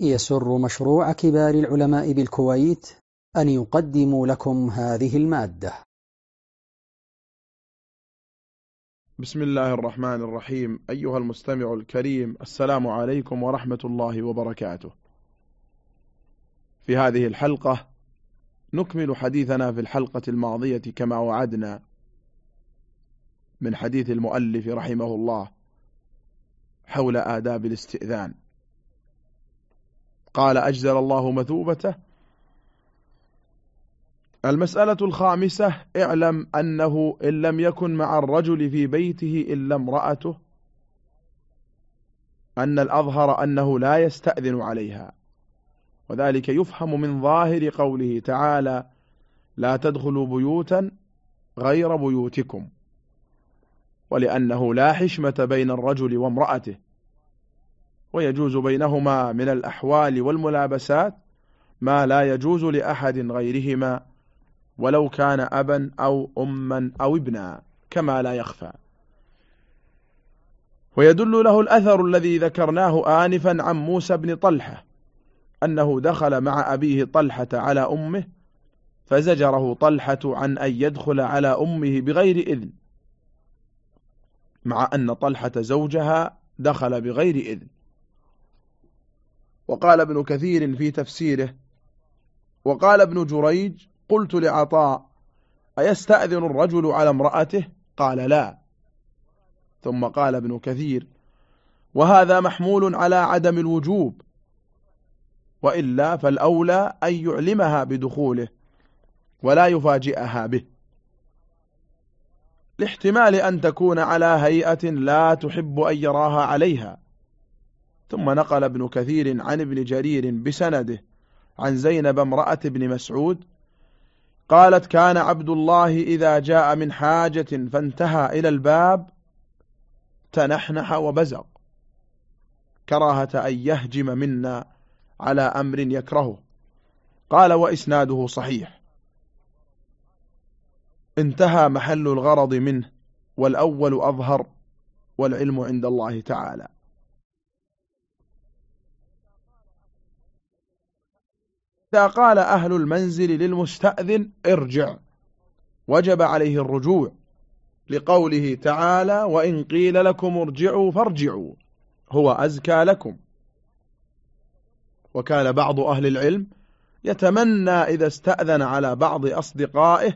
يسر مشروع كبار العلماء بالكويت أن يقدم لكم هذه المادة. بسم الله الرحمن الرحيم. أيها المستمع الكريم السلام عليكم ورحمة الله وبركاته. في هذه الحلقة نكمل حديثنا في الحلقة الماضية كما وعدنا من حديث المؤلف رحمه الله حول آداب الاستئذان. قال أجزل الله مثوبته. المسألة الخامسة اعلم أنه إن لم يكن مع الرجل في بيته إلا امرأته. أن الأظهر أنه لا يستأذن عليها. وذلك يفهم من ظاهر قوله تعالى لا تدخلوا بيوتا غير بيوتكم ولأنه لا حشمة بين الرجل وامرأته. ويجوز بينهما من الأحوال والملابسات ما لا يجوز لأحد غيرهما ولو كان أبا أو أما أو ابنا كما لا يخفى. ويدل له الأثر الذي ذكرناه آنفا عن موسى بن طلحة أنه دخل مع أبيه طلحة على أمه فزجره طلحة عن أن يدخل على أمه بغير إذن مع أن طلحة زوجها دخل بغير إذن. وقال ابن كثير في تفسيره وقال ابن جريج قلت لعطاء أيستأذن الرجل على امرأته؟ قال لا. ثم قال ابن كثير وهذا محمول على عدم الوجوب وإلا فالأولى أن يعلمها بدخوله ولا يفاجئها به. لاحتمال أن تكون على هيئة لا تحب أن يراها عليها. ثم نقل ابن كثير عن ابن جرير بسنده عن زينب امرأة ابن مسعود قالت كان عبد الله إذا جاء من حاجة فانتهى إلى الباب تنحنح وبزق كراهة أن يهجم منا على أمر يكرهه. قال وإسناده صحيح. انتهى محل الغرض منه والأول أظهر والعلم عند الله تعالى. إذا قال أهل المنزل للمستأذن ارجع. وجب عليه الرجوع لقوله تعالى وإن قيل لكم ارجعوا فارجعوا. هو أزكى لكم. وكان بعض أهل العلم يتمنى إذا استأذن على بعض أصدقائه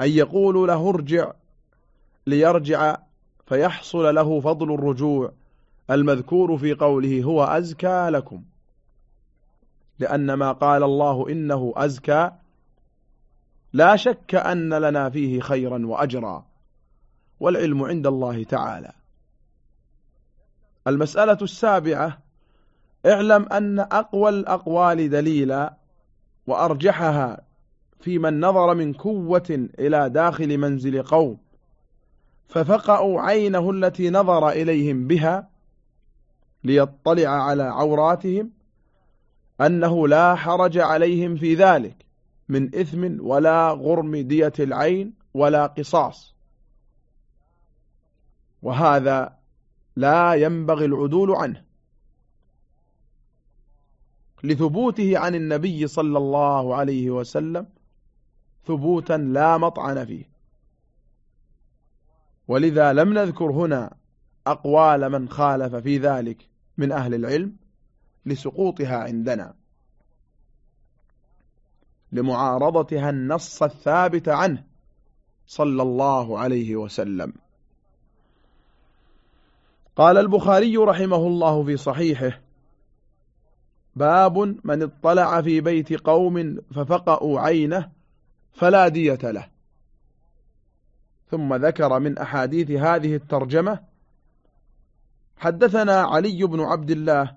أن يقولوا له ارجع ليرجع فيحصل له فضل الرجوع. المذكور في قوله هو أزكى لكم. لأن ما قال الله إنه أزكى لا شك أن لنا فيه خيرا وأجرا والعلم عند الله تعالى. المسألة السابعة اعلم أن أقوى الأقوال دليلا وأرجحها في من نظر من كوة إلى داخل منزل قوم ففقأوا عينه التي نظر إليهم بها ليطلع على عوراتهم أنه لا حرج عليهم في ذلك من إثم ولا غرم دية العين ولا قصاص. وهذا لا ينبغي العدول عنه. لثبوته عن النبي صلى الله عليه وسلم ثبوتا لا مطعن فيه. ولذا لم نذكر هنا أقوال من خالف في ذلك من أهل العلم. لسقوطها عندنا. لمعارضتها النص الثابت عنه صلى الله عليه وسلم. قال البخاري رحمه الله في صحيحه باب من اطلع في بيت قوم ففقأوا عينه فلا دية له. ثم ذكر من أحاديث هذه الترجمة حدثنا علي بن عبد الله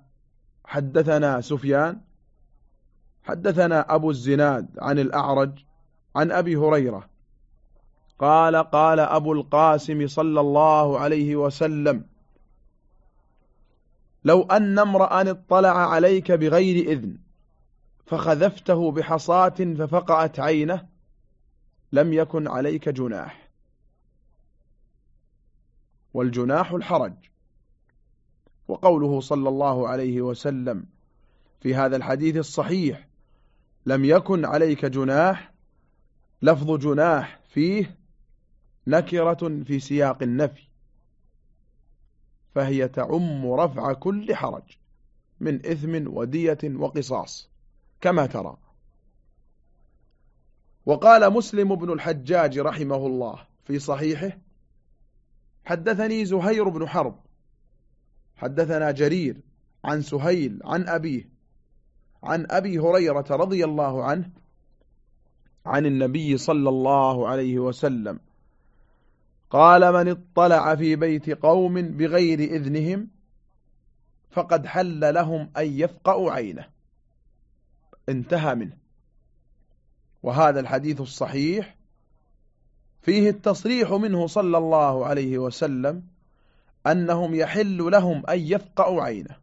حدثنا سفيان حدثنا أبو الزناد عن الأعرج عن أبي هريرة قال قال أبو القاسم صلى الله عليه وسلم لو أن امرأ اطلع عليك بغير إذن فخذفته بحصاة ففقأت عينه لم يكن عليك جناح. والجناح الحرج. وقوله صلى الله عليه وسلم في هذا الحديث الصحيح لم يكن عليك جناح لفظ جناح فيه نكرة في سياق النفي فهي تعم رفع كل حرج من إثم ودية وقصاص كما ترى. وقال مسلم بن الحجاج رحمه الله في صحيحه حدثني زهير بن حرب حدثنا جرير عن سهيل عن أبيه عن أبي هريرة رضي الله عنه عن النبي صلى الله عليه وسلم قال من اطلع في بيت قوم بغير إذنهم فقد حل لهم أن يفقأوا عينه. انتهى منه. وهذا الحديث الصحيح فيه التصريح منه صلى الله عليه وسلم أنهم يحل لهم أن يفقأوا عينه.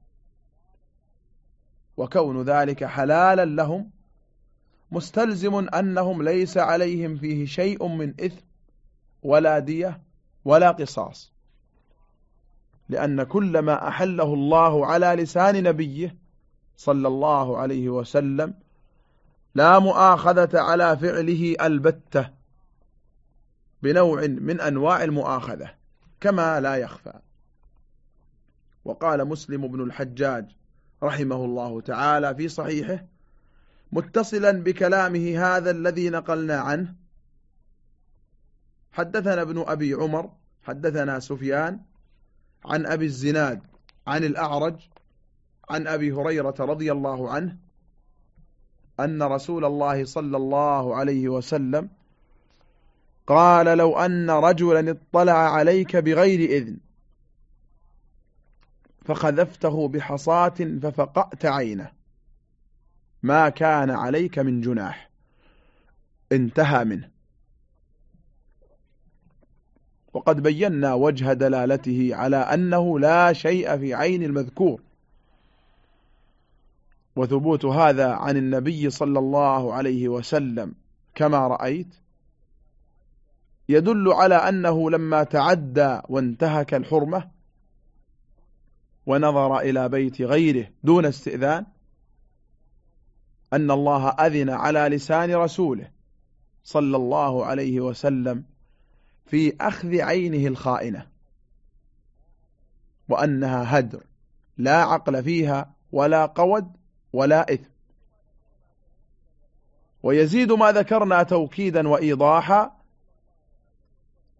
وكون ذلك حلالا لهم مستلزم أنهم ليس عليهم فيه شيء من إثم ولا دية ولا قصاص. لأن كل ما أحله الله على لسان نبيه صلى الله عليه وسلم لا مؤاخذة على فعله البتة بنوع من أنواع المؤاخذة كما لا يخفى. وقال مسلم بن الحجاج رحمه الله تعالى في صحيحه متصلا بكلامه هذا الذي نقلنا عنه. حدثنا ابن أبي عمر حدثنا سفيان عن أبي الزناد عن الأعرج عن أبي هريرة رضي الله عنه أن رسول الله صلى الله عليه وسلم قال لو أن رجلا اطلع عليك بغير إذن فخذفته بحصاة ففقأت عينه. ما كان عليك من جناح. انتهى منه. وقد بينا وجه دلالته على أنه لا شيء في عين المذكور. وثبوت هذا عن النبي صلى الله عليه وسلم. كما رأيت يدل على أنه لما تعدى وانتهك الحرمة ونظر إلى بيت غيره دون استئذان أن الله أذن على لسان رسوله صلى الله عليه وسلم في أخذ عينه الخائنة وأنها هدر لا عقل فيها ولا قود ولا إثم. ويزيد ما ذكرنا توكيدا وإيضاحا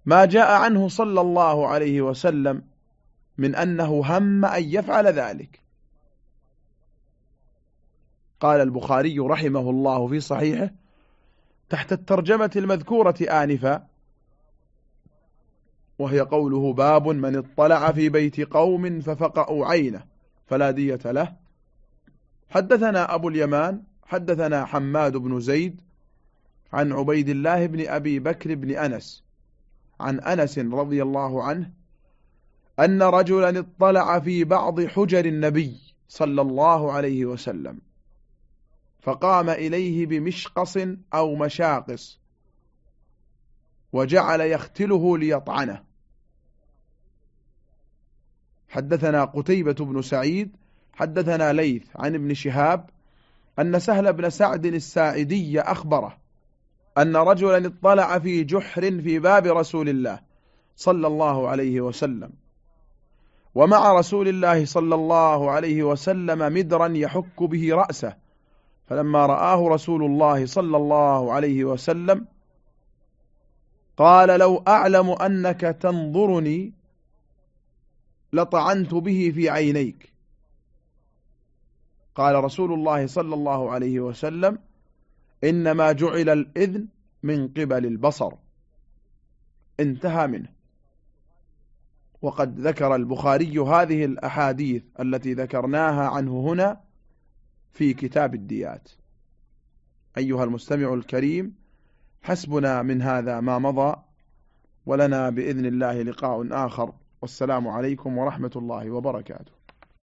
ما جاء عنه صلى الله عليه وسلم من أنه هم أن يفعل ذلك. قال البخاري رحمه الله في صحيحه تحت الترجمة المذكورة آنفا وهي قوله باب من اطلع في بيت قوم ففقأوا عينه فلا دية له. حدثنا أبو اليمان حدثنا حماد بن زيد عن عبيد الله بن أبي بكر بن أنس عن أنس رضي الله عنه أن رجلا اطلع في بعض حجر النبي صلى الله عليه وسلم فقام إليه بمشقص أو مشاقص وجعل يختله ليطعنه. حدثنا قتيبة بن سعيد حدثنا ليث عن ابن شهاب أن سهل بن سعد الساعدي أخبره أن رجلا اطلع في جحر في باب رسول الله صلى الله عليه وسلم. ومع رسول الله صلى الله عليه وسلم مدرا يحك به رأسه فلما رآه رسول الله صلى الله عليه وسلم قال لو أعلم أنك تنظرني لطعنت به في عينيك. قال رسول الله صلى الله عليه وسلم إنما جعل الإذن من قبل البصر انتهى منه. وقد ذكر البخاري هذه الأحاديث التي ذكرناها عنه هنا في كتاب الديات. أيها المستمع الكريم حسبنا من هذا ما مضى ولنا بإذن الله لقاء آخر. والسلام عليكم ورحمة الله وبركاته.